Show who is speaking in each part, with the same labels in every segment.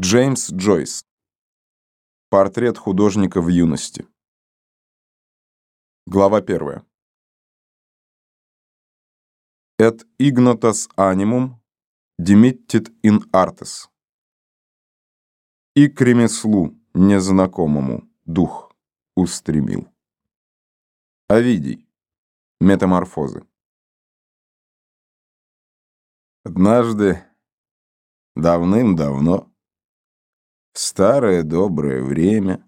Speaker 1: Джеймс Джойс. Портрет художника в юности. Глава первая. Et ignotas animum dimittit in artes. И к ремеслу незнакомому дух устремил. Овидий. Метаморфозы. Однажды, давным-давно, старое доброе время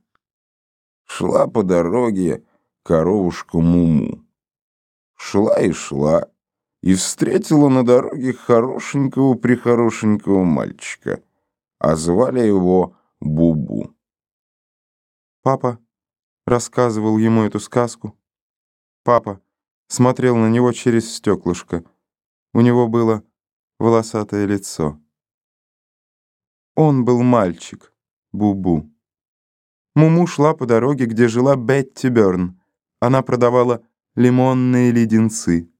Speaker 1: шла по дороге коровушка Муму. Шла и шла, и встретила на дороге хорошенького-прихорошенького мальчика, а звали его Бубу.
Speaker 2: Папа рассказывал ему эту сказку. Папа смотрел на него через стеклышко. У него было волосатое лицо. Он был мальчик. Бубу. Муму шла по дороге, где жила Бетти Бёрн. Она продавала лимонные леденцы.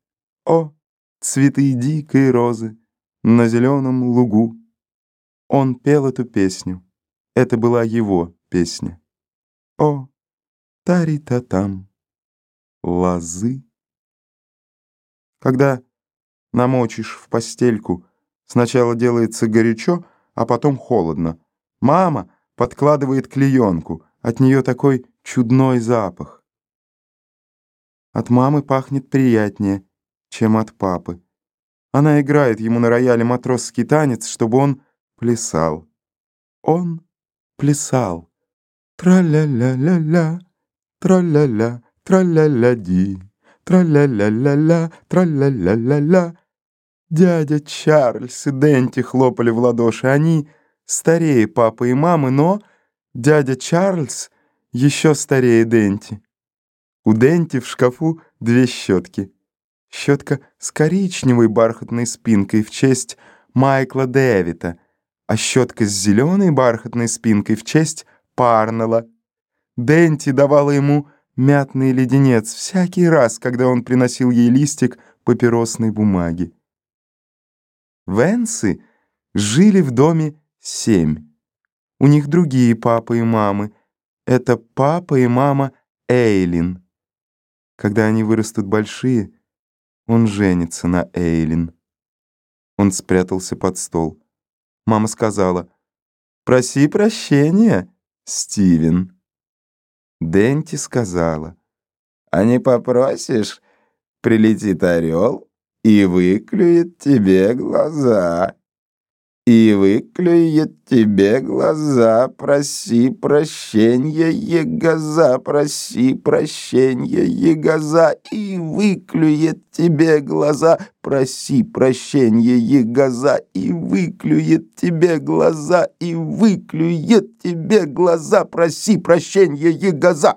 Speaker 2: О, цветы дикой розы на зеленом лугу. Он пел эту песню. Это была его песня. О, тари-та-там, лозы. Когда намочишь в постельку, сначала делается горячо, а потом холодно. Мама подкладывает клеенку, от нее такой чудной запах. От мамы пахнет приятнее, чем от папы. Она играет ему на рояле матросский танец, чтобы он плясал. Он плясал. Тра-ля-ля-ля-ля, тра-ля-ля, тра-ля-ля-ди, тра-ля-ля-ля-ля, тра-ля-ля-ля-ля. Дядя Чарльз и Денти хлопали в ладоши. Они старее папы и мамы, но дядя Чарльз еще старее Денти. У Денти в шкафу две щетки. Щетка с коричневой бархатной спинкой в честь Майкла Дэвита, а щетка с зеленой бархатной спинкой в честь Парнелла. Денти давала ему мятный леденец всякий раз, когда он приносил ей листик папиросной бумаги. Венсы жили в доме семь. У них другие папы и мамы. Это папа и мама Эйлин. Когда они вырастут большие, он женится на Эйлин. Он спрятался под стол. Мама сказала, «Проси прощения, Стивен». Денти сказала, «А не попросишь, прилетит орел и выклюет тебе глаза» и выклюет тебе глаза, проси прощения, егоза, проси прощения, егоза, и выклюет тебе глаза, проси прощения, егоза, и выклюет тебе глаза, и выклюет тебе глаза, проси прощения, егоза.